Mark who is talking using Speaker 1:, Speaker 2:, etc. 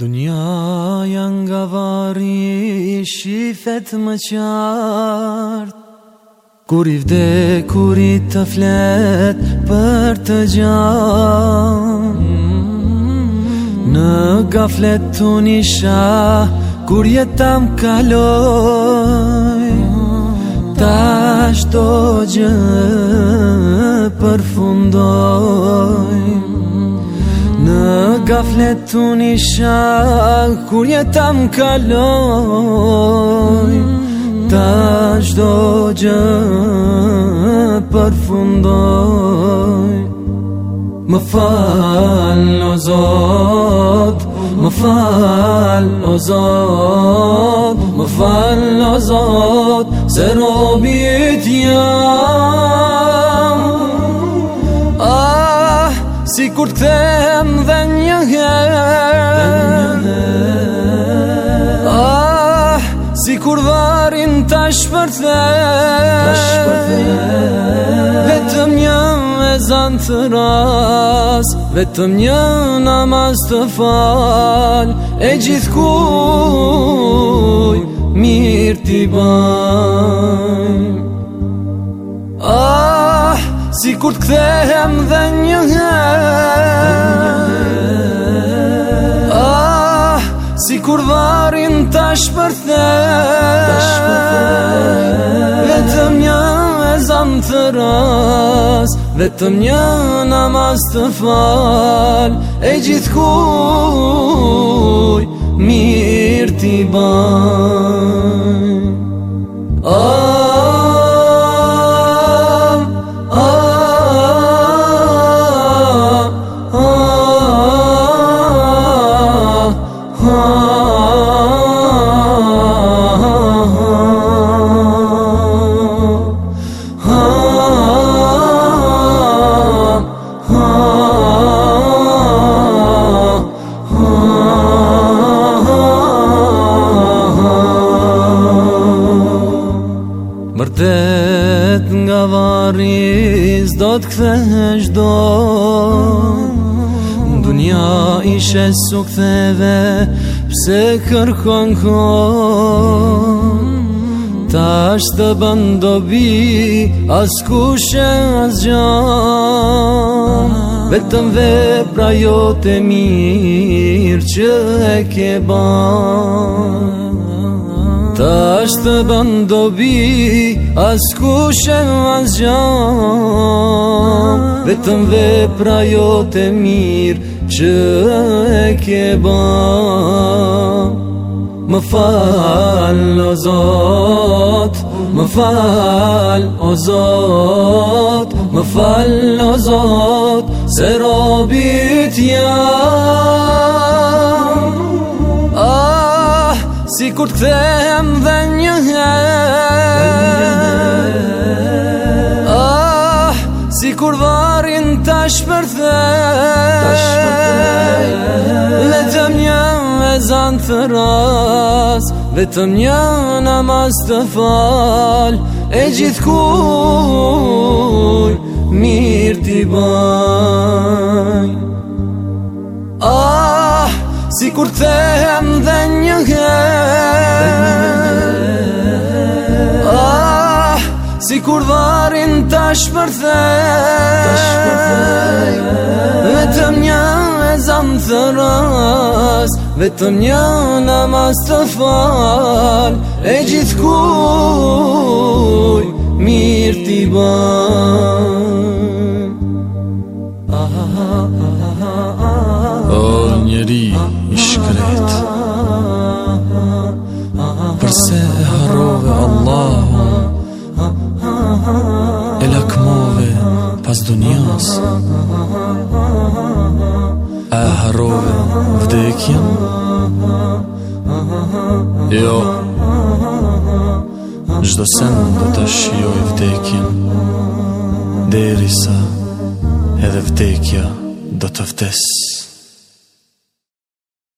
Speaker 1: Dunja janë nga vari i shifet më qartë Kur i vde, kur i të flet për të gjanë Në gaflet të nisha, kur jetam kaloj Ta shto gjë përfundojnë Në gafle të nishak Kur jetëm kaloj Tash do gjë Për Më fal ozot Më fal ozot Më fal ozot Se robit jam Ah, si kur të kthe jam dhe një herë Ah, si kur varin ta shpërthe Vetëm një me zanë të ras Vetëm një namaz të fal E gjithë kuj Mirë t'i bëjmë Ah, si kur t'kthehem dhe një herë kur varin të shpërthe Vetëm një e zanë të ras Vetëm një namaz të fal E gjithë kuj mirë t'i ban varis do të kthehesh do Dunia ishe su ktheve pse kërkon ko Ta është të bëndobi as kushe as gjan Vetëm vepra jo të mirë që e ke banë Da është të bëndo bëj, as kushëm as janë Dhe të mve pra jo të mirë, që e ke banë Më falë o zot, më falë o zot Më falë o zot, se robit janë Si kur të këthem dhe një Ah, si kur varin të shpërthe Vetëm një me zanë të Vetëm një në të fal E gjithë kuj, mirë t'i bëj Si kur thehem dhe një ah, Si kur varin të shpërthej Vetëm një e zamë thëras Vetëm një namaz të fal E gjithë kuj mirë t'i banë Nëse e harove Allah E lakmove pas dunjas E harove vdekjen Jo Gjdo sen do të shioj vdekjen Deri sa edhe vdekja do të vdesë